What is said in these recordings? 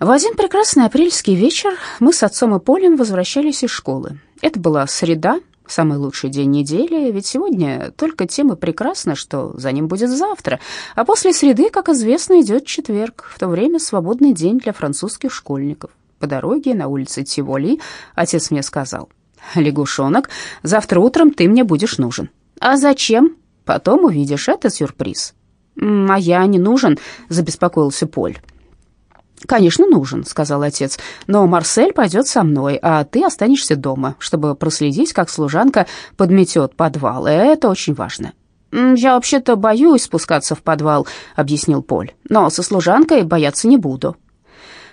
В один прекрасный апрельский вечер мы с отцом и Полем возвращались из школы. Это была среда, самый лучший день недели, ведь сегодня только тем и прекрасно, что за ним будет завтра, а после среды, как известно, идет четверг, в то время свободный день для французских школьников. По дороге на улице Тиволи отец мне сказал, «Лягушонок, завтра утром ты мне будешь нужен». «А зачем?» «Потом увидишь, это сюрприз». «А я не нужен», — забеспокоился Поль. «Конечно, нужен», — сказал отец, «но Марсель пойдет со мной, а ты останешься дома, чтобы проследить, как служанка подметет подвал, это очень важно». «Я вообще-то боюсь спускаться в подвал», — объяснил Поль, «но со служанкой бояться не буду».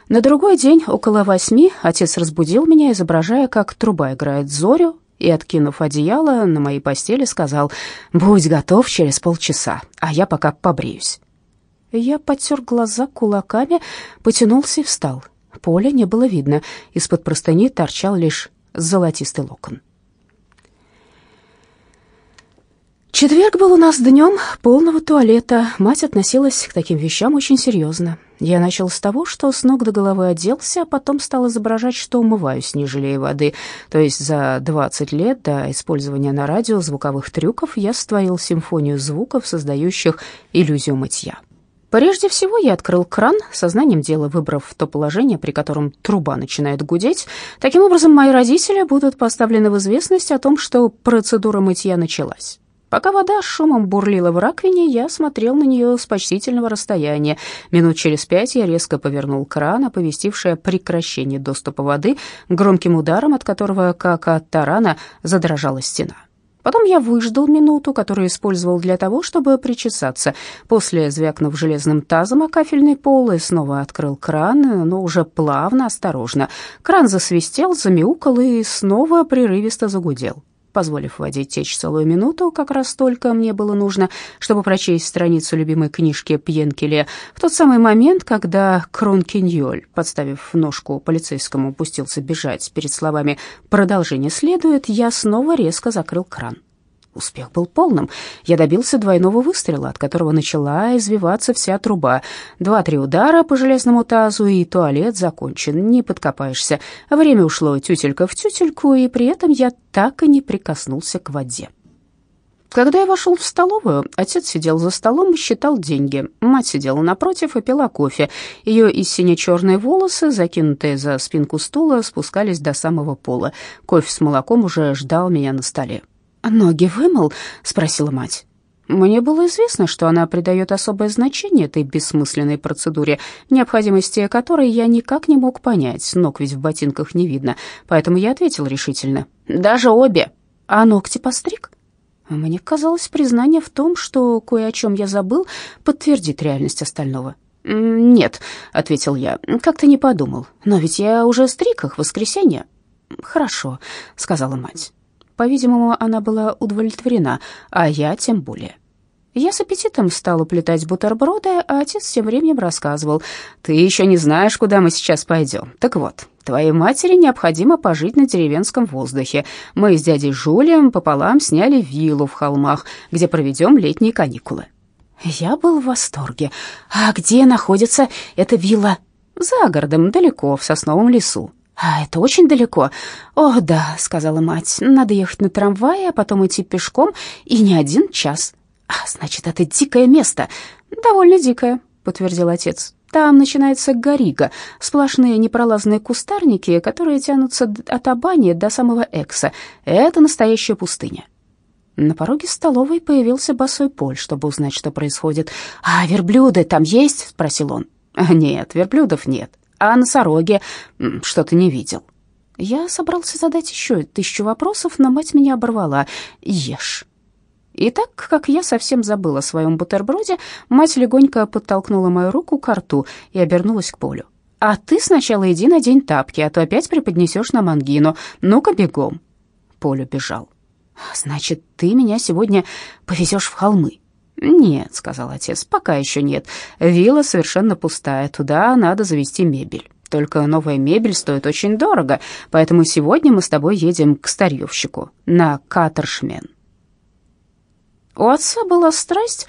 На другой день, около восьми, отец разбудил меня, изображая, как труба играет зорю, и, откинув одеяло, на моей постели сказал, «Будь готов через полчаса, а я пока побреюсь». Я потер глаза кулаками, потянулся и встал. Поля не было видно, из-под простыни торчал лишь золотистый локон. Четверг был у нас днем полного туалета. Мать относилась к таким вещам очень серьезно. Я начал с того, что с ног до головы оделся, а потом стал изображать, что умываюсь, не жалея воды. То есть за 20 лет до использования на радио звуковых трюков я створил симфонию звуков, создающих иллюзию мытья. Прежде всего я открыл кран, сознанием дела выбрав то положение, при котором труба начинает гудеть. Таким образом, мои родители будут поставлены в известность о том, что процедура мытья началась. Пока вода шумом бурлила в раковине, я смотрел на нее с почтительного расстояния. Минут через пять я резко повернул кран, оповестивший о прекращении доступа воды, громким ударом, от которого, как от тарана, задрожала стена. Потом я выждал минуту, которую использовал для того, чтобы причесаться. После, звякнув железным тазом о кафельный пол, и снова открыл кран, но уже плавно, осторожно. Кран засвистел, замяукал и снова прерывисто загудел позволив воде течь целую минуту, как раз столько мне было нужно, чтобы прочесть страницу любимой книжки Пьенкеле, в тот самый момент, когда Кронкиньоль, подставив ножку полицейскому, пустился бежать перед словами «продолжение следует», я снова резко закрыл кран. Успех был полным. Я добился двойного выстрела, от которого начала извиваться вся труба. Два-три удара по железному тазу, и туалет закончен. Не подкопаешься. Время ушло тютелька в тютельку, и при этом я так и не прикоснулся к воде. Когда я вошел в столовую, отец сидел за столом и считал деньги. Мать сидела напротив и пила кофе. Ее и сине-черные волосы, закинутые за спинку стула, спускались до самого пола. Кофе с молоком уже ждал меня на столе. «Ноги вымыл?» — спросила мать. Мне было известно, что она придает особое значение этой бессмысленной процедуре, необходимости которой я никак не мог понять, ног ведь в ботинках не видно, поэтому я ответил решительно. «Даже обе!» «А ногти постриг?» Мне казалось, признание в том, что кое о чем я забыл, подтвердит реальность остального. «Нет», — ответил я, — «как-то не подумал. Но ведь я уже стриг их в воскресенье». «Хорошо», — сказала мать. По-видимому, она была удовлетворена, а я тем более. Я с аппетитом стал уплетать бутерброды, а отец тем временем рассказывал. «Ты еще не знаешь, куда мы сейчас пойдем. Так вот, твоей матери необходимо пожить на деревенском воздухе. Мы с дядей Жулием пополам сняли виллу в холмах, где проведем летние каникулы». Я был в восторге. «А где находится эта вилла?» «За городом, далеко, в сосновом лесу. «А это очень далеко?» «О, да», — сказала мать, — «надо ехать на трамвае, а потом идти пешком, и не один час». «А, значит, это дикое место». «Довольно дикое», — подтвердил отец. «Там начинается горига, сплошные непролазные кустарники, которые тянутся от Абани до самого Экса. Это настоящая пустыня». На пороге столовой появился босой Поль, чтобы узнать, что происходит. «А верблюды там есть?» — спросил он. «Нет, верблюдов нет», а носороги что-то не видел. Я собрался задать еще тысячу вопросов, но мать меня оборвала. «Ешь». И так как я совсем забыла о своем бутерброде, мать легонько подтолкнула мою руку к рту и обернулась к Полю. «А ты сначала иди надень тапки, а то опять преподнесешь нам ангину. Ну-ка, бегом». Полю бежал. «Значит, ты меня сегодня повезешь в холмы?» «Нет», — сказал отец, — «пока еще нет. Вилла совершенно пустая, туда надо завести мебель. Только новая мебель стоит очень дорого, поэтому сегодня мы с тобой едем к старьевщику на Катершмен». У отца была страсть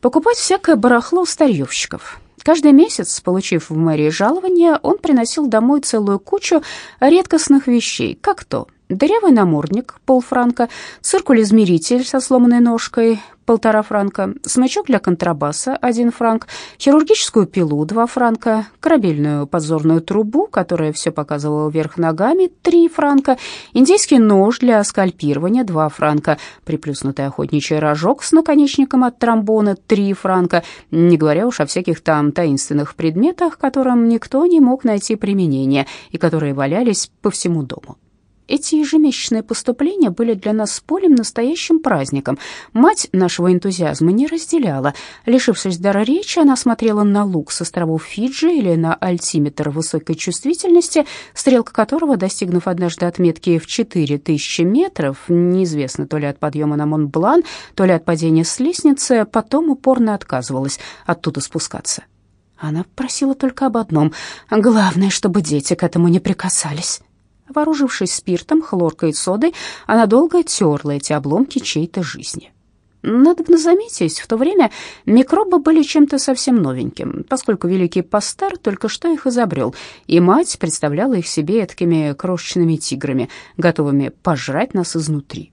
покупать всякое барахло у старьевщиков. Каждый месяц, получив в мэрии жалование, он приносил домой целую кучу редкостных вещей, как то дырявый намордник – полфранка, циркуль-измеритель со сломанной ножкой – полтора франка, смычок для контрабаса – один франк, хирургическую пилу – два франка, корабельную подзорную трубу, которая все показывала вверх ногами – три франка, индийский нож для скальпирования – два франка, приплюснутый охотничий рожок с наконечником от тромбона – три франка, не говоря уж о всяких там таинственных предметах, которым никто не мог найти применение и которые валялись по всему дому. Эти ежемесячные поступления были для нас с Полем настоящим праздником. Мать нашего энтузиазма не разделяла. Лишившись дара речи, она смотрела на лук с островов Фиджи или на альтиметр высокой чувствительности, стрелка которого, достигнув однажды отметки в 4000 метров, неизвестно то ли от подъема на Монблан, то ли от падения с лестницы, потом упорно отказывалась оттуда спускаться. Она просила только об одном — главное, чтобы дети к этому не прикасались. Вооружившись спиртом, хлоркой и содой, она долго терла эти обломки чьей-то жизни. Надо бы заметить, в то время микробы были чем-то совсем новеньким, поскольку великий Пастер только что их изобрел, и мать представляла их себе такими крошечными тиграми, готовыми пожрать нас изнутри.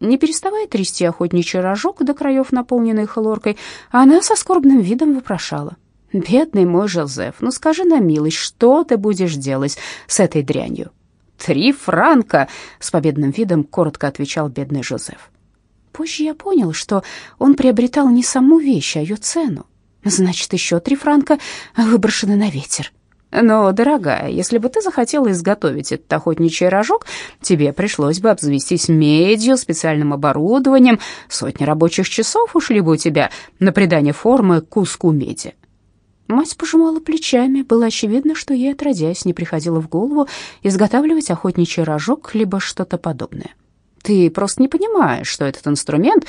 Не переставая трясти охотничий рожок до краев, наполненный хлоркой, она со скорбным видом вопрошала. «Бедный мой Жозеф, ну скажи на милость, что ты будешь делать с этой дрянью?» «Три франка!» — с победным видом коротко отвечал бедный Жозеф. Позже я понял, что он приобретал не саму вещь, а ее цену. Значит, еще три франка выброшены на ветер. Но, дорогая, если бы ты захотела изготовить этот охотничий рожок, тебе пришлось бы обзавестись медью, специальным оборудованием, сотни рабочих часов ушли бы у тебя на придание формы куску меди. Мать пожимала плечами. Было очевидно, что ей, отродясь, не приходило в голову изготавливать охотничий рожок либо что-то подобное. Ты просто не понимаешь, что этот инструмент,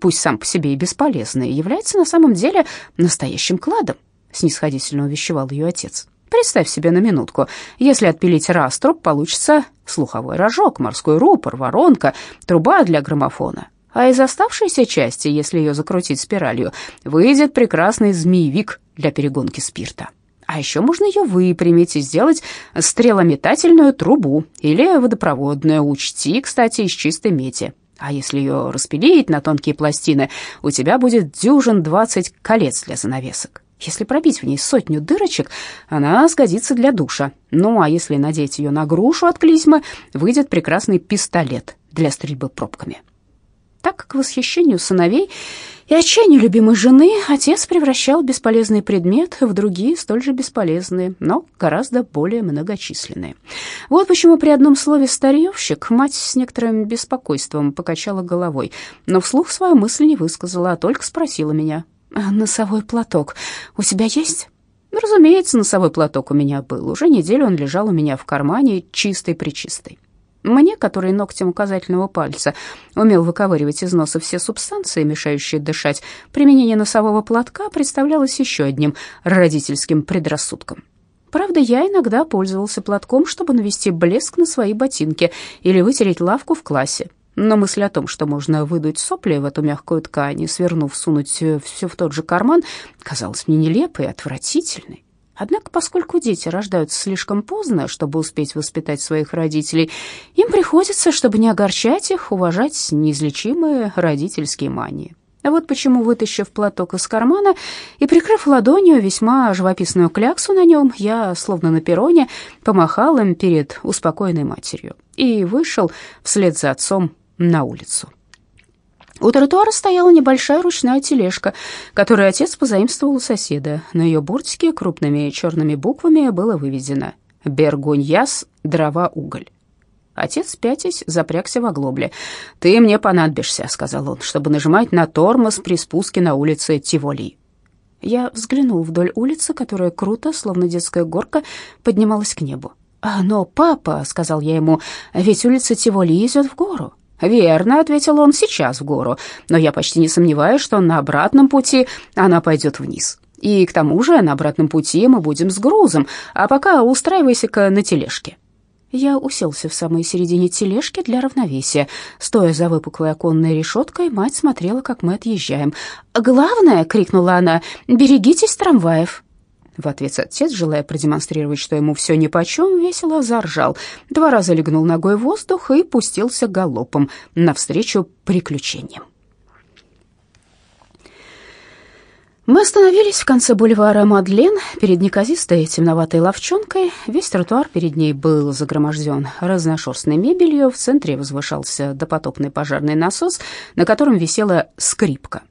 пусть сам по себе и бесполезный, является на самом деле настоящим кладом, снисходительно увещевал ее отец. Представь себе на минутку, если отпилить раструб, получится слуховой рожок, морской рупор, воронка, труба для граммофона. А из оставшейся части, если ее закрутить спиралью, выйдет прекрасный змеевик для перегонки спирта. А еще можно ее выпрямить и сделать стрелометательную трубу или водопроводную. Учти, кстати, из чистой меди. А если ее распилить на тонкие пластины, у тебя будет дюжин двадцать колец для занавесок. Если пробить в ней сотню дырочек, она сгодится для душа. Ну, а если надеть ее на грушу от клизмы, выйдет прекрасный пистолет для стрельбы пробками. Так к восхищению сыновей и отчаянию любимой жены отец превращал бесполезный предмет в другие столь же бесполезные, но гораздо более многочисленные. Вот почему при одном слове «старьевщик» мать с некоторым беспокойством покачала головой, но вслух свою мысль не высказала, а только спросила меня. «А «Носовой платок у тебя есть?» Разумеется, носовой платок у меня был. Уже неделю он лежал у меня в кармане, чистый-причистый. Мне, который ногтем указательного пальца умел выковыривать из носа все субстанции, мешающие дышать, применение носового платка представлялось еще одним родительским предрассудком. Правда, я иногда пользовался платком, чтобы навести блеск на свои ботинки или вытереть лавку в классе. Но мысль о том, что можно выдуть сопли в эту мягкую ткань и, свернув, сунуть все в тот же карман, казалась мне нелепой и отвратительной. Однако, поскольку дети рождаются слишком поздно, чтобы успеть воспитать своих родителей, им приходится, чтобы не огорчать их, уважать неизлечимые родительские мании. А вот почему, вытащив платок из кармана и прикрыв ладонью весьма живописную кляксу на нем, я, словно на перроне, помахал им перед успокоенной матерью и вышел вслед за отцом на улицу. У тротуара стояла небольшая ручная тележка, которую отец позаимствовал у соседа. На ее бортике крупными черными буквами было выведено «Бергуньяс, дрова, уголь». Отец, пятясь, запрягся в оглобле. «Ты мне понадобишься», — сказал он, «чтобы нажимать на тормоз при спуске на улице Тиволи». Я взглянул вдоль улицы, которая круто, словно детская горка, поднималась к небу. «А, «Но, папа», — сказал я ему, — «ведь улица Тиволи идет в гору». «Верно», — ответил он, — «сейчас в гору, но я почти не сомневаюсь, что на обратном пути она пойдет вниз. И к тому же на обратном пути мы будем с грузом, а пока устраивайся-ка на тележке». Я уселся в самой середине тележки для равновесия. Стоя за выпуклой оконной решеткой, мать смотрела, как мы отъезжаем. «Главное!» — крикнула она. «Берегитесь трамваев!» В ответ отец, желая продемонстрировать, что ему все нипочем, весело заржал, два раза легнул ногой в воздух и пустился галопом навстречу приключениям. Мы остановились в конце бульвара Мадлен перед неказистой темноватой ловчонкой. Весь тротуар перед ней был загроможден разношерстной мебелью. В центре возвышался допотопный пожарный насос, на котором висела скрипка.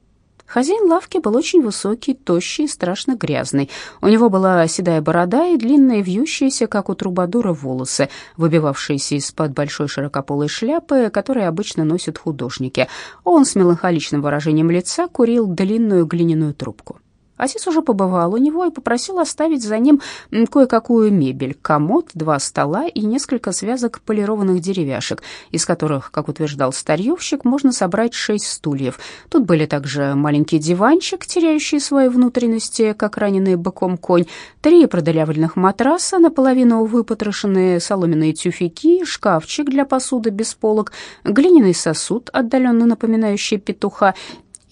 Хозяин лавки был очень высокий, тощий и страшно грязный. У него была седая борода и длинные вьющиеся, как у трубадура, волосы, выбивавшиеся из-под большой широкополой шляпы, которые обычно носят художники. Он с меланхоличным выражением лица курил длинную глиняную трубку. Отец уже побывал у него и попросил оставить за ним кое-какую мебель, комод, два стола и несколько связок полированных деревяшек, из которых, как утверждал старьевщик, можно собрать шесть стульев. Тут были также маленький диванчик, теряющий свои внутренности, как раненый быком конь, три продырявленных матраса, наполовину выпотрошенные соломенные тюфяки, шкафчик для посуды без полок, глиняный сосуд, отдаленно напоминающий петуха,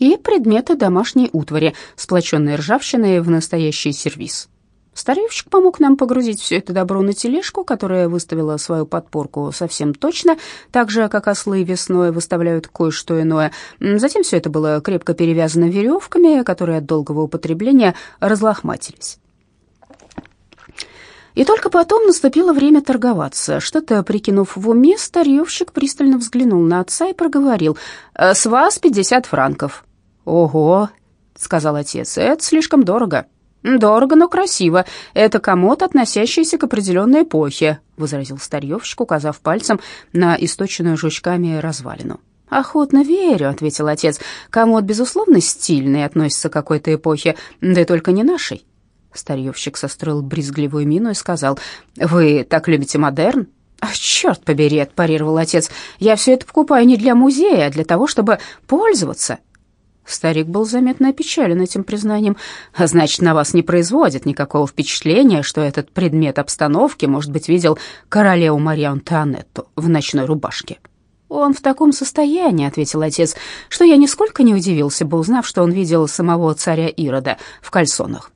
и предметы домашней утвари, сплоченные ржавчиной в настоящий сервиз. Старьевщик помог нам погрузить все это добро на тележку, которая выставила свою подпорку совсем точно, так же, как ослы весной выставляют кое-что иное. Затем все это было крепко перевязано веревками, которые от долгого употребления разлохматились. И только потом наступило время торговаться. Что-то прикинув в уме, старьевщик пристально взглянул на отца и проговорил. «С вас пятьдесят франков». «Ого», — сказал отец, — «это слишком дорого». «Дорого, но красиво. Это комод, относящийся к определенной эпохе», — возразил старьевщик, указав пальцем на источенную жучками развалину. «Охотно верю», — ответил отец. «Комод, безусловно, стильный, относится к какой-то эпохе, да и только не нашей». Старьевщик состроил брезгливую мину и сказал, «Вы так любите модерн?» «Черт побери», — отпарировал отец, «я все это покупаю не для музея, а для того, чтобы пользоваться». Старик был заметно опечален этим признанием. «А значит, на вас не производит никакого впечатления, что этот предмет обстановки, может быть, видел королеву Марию Антуанетту в ночной рубашке?» «Он в таком состоянии», — ответил отец, — «что я нисколько не удивился бы, узнав, что он видел самого царя Ирода в кальсонах».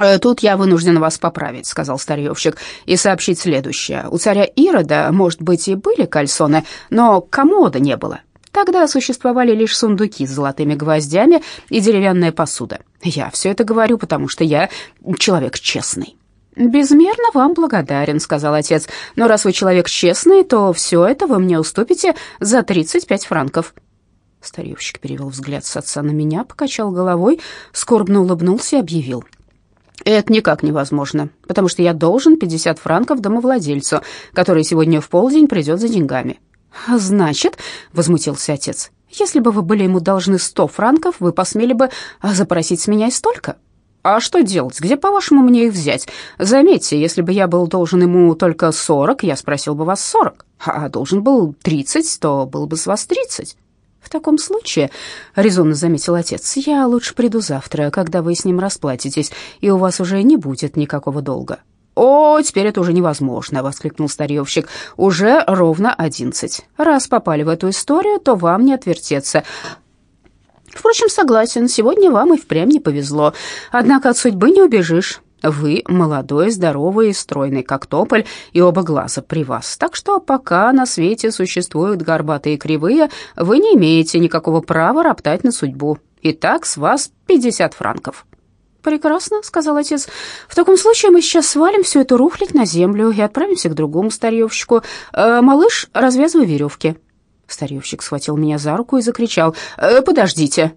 «Э, «Тут я вынужден вас поправить», — сказал старьевщик, — «и сообщить следующее. У царя Ирода, может быть, и были кальсоны, но комода не было. Тогда существовали лишь сундуки с золотыми гвоздями и деревянная посуда. Я все это говорю, потому что я человек честный». «Безмерно вам благодарен», — сказал отец. «Но раз вы человек честный, то все это вы мне уступите за 35 франков». Старьевщик перевел взгляд с отца на меня, покачал головой, скорбно улыбнулся и объявил. «Это никак невозможно, потому что я должен 50 франков домовладельцу, который сегодня в полдень придет за деньгами. «Значит», — возмутился отец, — «если бы вы были ему должны сто франков, вы посмели бы запросить с меня и столько?» «А что делать? Где, по-вашему, мне их взять? Заметьте, если бы я был должен ему только сорок, я спросил бы вас сорок, а должен был тридцать, то был бы с вас тридцать». «В таком случае, — резонно заметил отец, — я лучше приду завтра, когда вы с ним расплатитесь, и у вас уже не будет никакого долга. «О, теперь это уже невозможно», — воскликнул старьевщик. «Уже ровно одиннадцать. Раз попали в эту историю, то вам не отвертеться. Впрочем, согласен, сегодня вам и впрямь не повезло. Однако от судьбы не убежишь. Вы молодой, здоровый, стройный, как тополь, и оба глаза при вас. Так что пока на свете существуют горбатые и кривые, вы не имеете никакого права роптать на судьбу. Итак, с вас пятьдесят франков». «Прекрасно», — сказал отец. «В таком случае мы сейчас свалим всю эту рухлядь на землю и отправимся к другому старьевщику. Э, малыш, развязывай веревки». Старьевщик схватил меня за руку и закричал. «Э, «Подождите».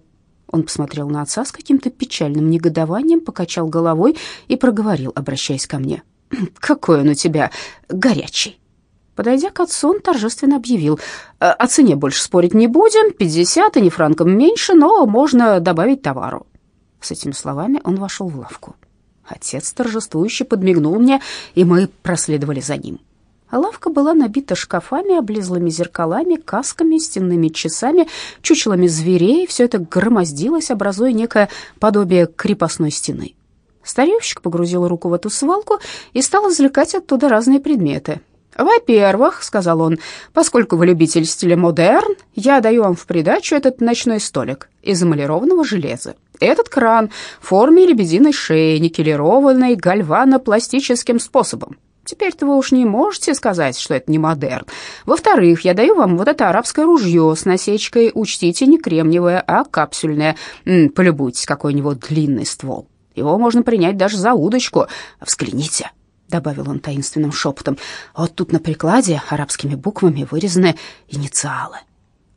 Он посмотрел на отца с каким-то печальным негодованием, покачал головой и проговорил, обращаясь ко мне. «Какой он у тебя горячий!» Подойдя к отцу, он торжественно объявил. «Э, «О цене больше спорить не будем, пятьдесят, и не франком меньше, но можно добавить товару. С этими словами он вошел в лавку. Отец торжествующе подмигнул мне, и мы проследовали за ним. Лавка была набита шкафами, облезлыми зеркалами, касками, стенными часами, чучелами зверей. Все это громоздилось, образуя некое подобие крепостной стены. Старевщик погрузил руку в эту свалку и стал извлекать оттуда разные предметы. «Во-первых, — сказал он, — поскольку вы любитель стиля модерн, я даю вам в придачу этот ночной столик из эмалированного железа. Этот кран в форме лебединой шеи, никелированный гальванопластическим способом. Теперь-то вы уж не можете сказать, что это не модерн. Во-вторых, я даю вам вот это арабское ружье с насечкой. Учтите, не кремниевое, а капсюльное. Полюбуйтесь, какой у него длинный ствол. Его можно принять даже за удочку. Взгляните, — добавил он таинственным шепотом. Вот тут на прикладе арабскими буквами вырезаны инициалы.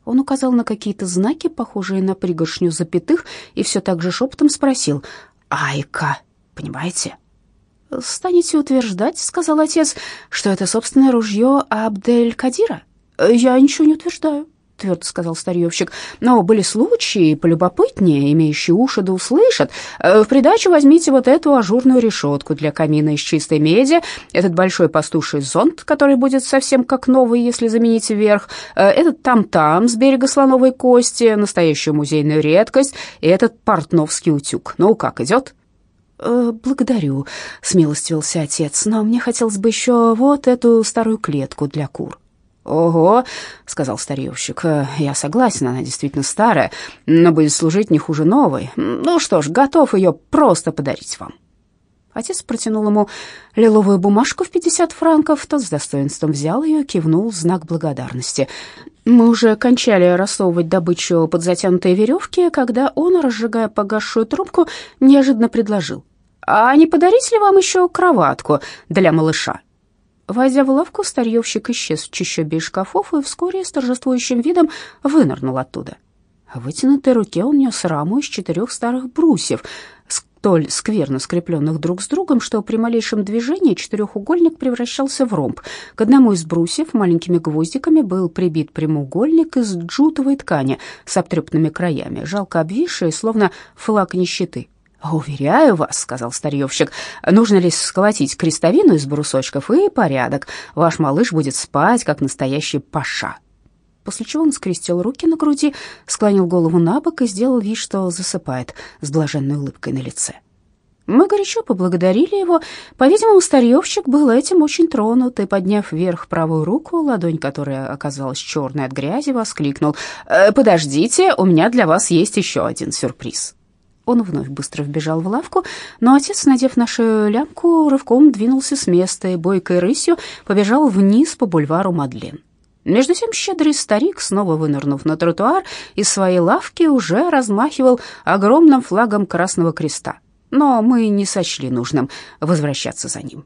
Он указал на какие-то знаки, похожие на пригоршню запятых, и все так же шепотом спросил «Айка, понимаете?» «Станете утверждать, — сказал отец, — что это собственное ружье Абдель-Кадира?» «Я ничего не утверждаю», — твердо сказал старьевщик. «Но были случаи полюбопытнее, имеющие уши да услышат. В придачу возьмите вот эту ажурную решетку для камина из чистой меди, этот большой пастуший зонт, который будет совсем как новый, если заменить вверх, этот там-там с берега слоновой кости, настоящую музейную редкость, и этот портновский утюг. Ну, как идет?» «Э, «Благодарю», — смилостивился отец, «но мне хотелось бы еще вот эту старую клетку для кур». «Ого», — сказал старьевщик, «э, — «я согласен, она действительно старая, но будет служить не хуже новой. Ну что ж, готов ее просто подарить вам». Отец протянул ему лиловую бумажку в пятьдесят франков, тот с достоинством взял ее, кивнул в знак благодарности. Мы уже кончали рассовывать добычу под затянутые веревки, когда он, разжигая погасшую трубку, неожиданно предложил. «А не подарить ли вам еще кроватку для малыша?» Войдя в лавку, старьевщик исчез в чащобе шкафов и вскоре с торжествующим видом вынырнул оттуда. В вытянутой руке он нес раму из четырех старых брусьев, столь скверно скрепленных друг с другом, что при малейшем движении четырехугольник превращался в ромб. К одному из брусьев маленькими гвоздиками был прибит прямоугольник из джутовой ткани с обтрепанными краями, жалко обвисший, словно флаг нищеты. «Уверяю вас», — сказал старьевщик, — «нужно лишь сколотить крестовину из брусочков и порядок. Ваш малыш будет спать, как настоящий паша». После чего он скрестил руки на груди, склонил голову на бок и сделал вид, что засыпает с блаженной улыбкой на лице. Мы горячо поблагодарили его. По-видимому, старьевщик был этим очень тронут и, подняв вверх правую руку, ладонь которая оказалась черной от грязи, воскликнул «Э, «Подождите, у меня для вас есть еще один сюрприз». Он вновь быстро вбежал в лавку, но отец, надев нашу лямку, рывком двинулся с места и бойкой рысью побежал вниз по бульвару Мадлен. Между тем щедрый старик, снова вынырнув на тротуар, из своей лавки уже размахивал огромным флагом Красного Креста, но мы не сочли нужным возвращаться за ним.